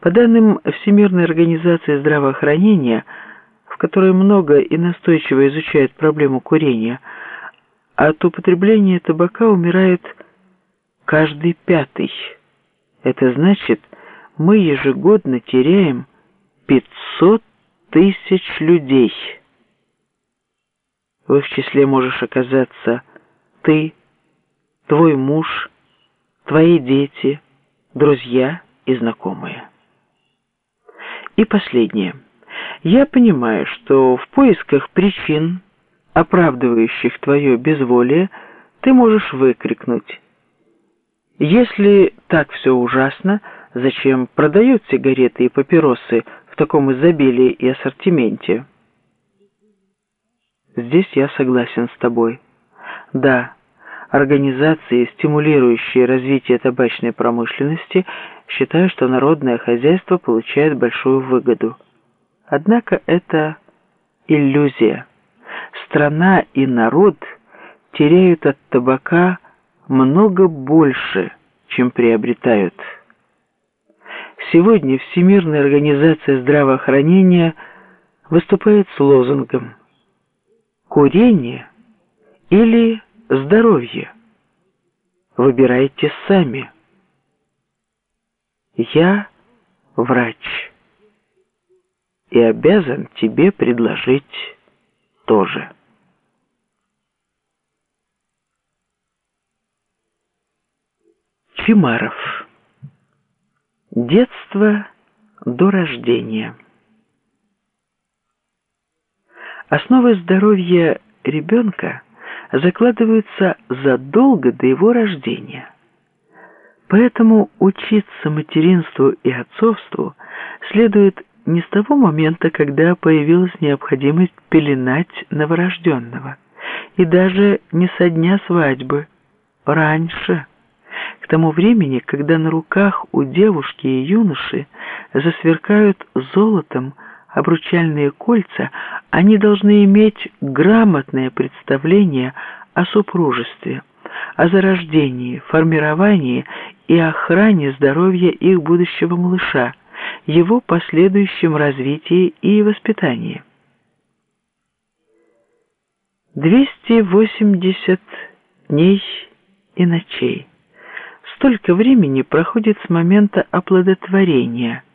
По данным Всемирной организации здравоохранения, в которой много и настойчиво изучают проблему курения, от употребления табака умирает каждый пятый. Это значит, мы ежегодно теряем 500 тысяч людей. В их числе можешь оказаться ты, твой муж, твои дети, друзья и знакомые. И последнее. Я понимаю, что в поисках причин, оправдывающих твое безволие, ты можешь выкрикнуть. Если так все ужасно, зачем продают сигареты и папиросы в таком изобилии и ассортименте? Здесь я согласен с тобой. Да, организации, стимулирующие развитие табачной промышленности, считают, что народное хозяйство получает большую выгоду. Однако это иллюзия. Страна и народ теряют от табака много больше, чем приобретают. Сегодня Всемирная организация здравоохранения выступает с лозунгом «Курение или здоровье. Выбирайте сами. Я врач и обязан тебе предложить тоже. Чимаров. Детство до рождения. Основы здоровья ребенка – закладываются задолго до его рождения. Поэтому учиться материнству и отцовству следует не с того момента, когда появилась необходимость пеленать новорожденного, и даже не со дня свадьбы, раньше, к тому времени, когда на руках у девушки и юноши засверкают золотом обручальные кольца, они должны иметь грамотное представление о супружестве, о зарождении, формировании и охране здоровья их будущего малыша, его последующем развитии и воспитании. 280 дней и ночей. Столько времени проходит с момента оплодотворения –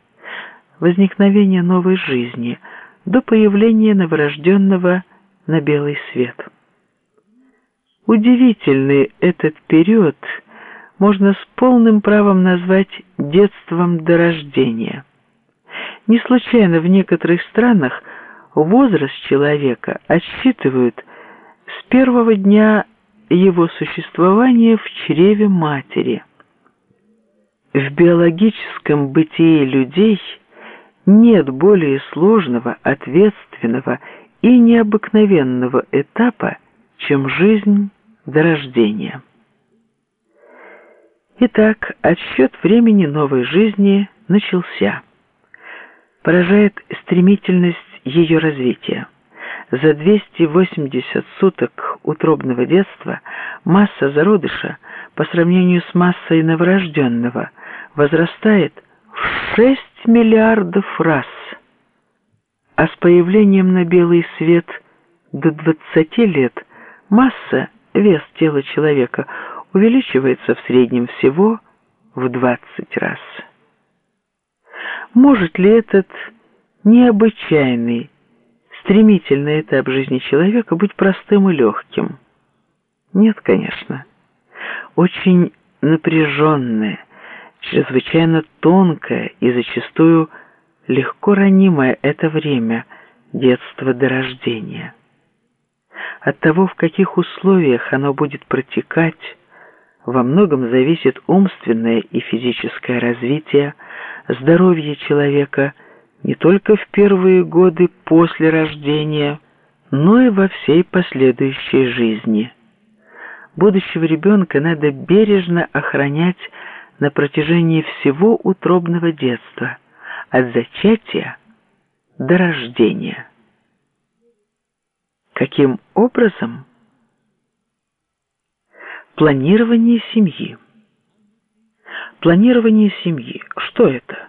возникновения новой жизни до появления новорожденного на белый свет. Удивительный этот период можно с полным правом назвать детством до рождения. Не случайно в некоторых странах возраст человека отсчитывают с первого дня его существования в чреве матери. В биологическом бытии людей – нет более сложного, ответственного и необыкновенного этапа, чем жизнь до рождения. Итак, отсчет времени новой жизни начался. Поражает стремительность ее развития. За 280 суток утробного детства масса зародыша по сравнению с массой новорожденного возрастает в 6 миллиардов раз. А с появлением на белый свет до 20 лет масса, вес тела человека увеличивается в среднем всего в 20 раз. Может ли этот необычайный, стремительный этап жизни человека быть простым и легким? Нет, конечно. Очень напряженное, чрезвычайно тонкое и зачастую легко ранимое это время детства до рождения. От того, в каких условиях оно будет протекать, во многом зависит умственное и физическое развитие, здоровье человека не только в первые годы после рождения, но и во всей последующей жизни. Будущего ребенка надо бережно охранять на протяжении всего утробного детства, от зачатия до рождения. Каким образом? Планирование семьи. Планирование семьи. Что это?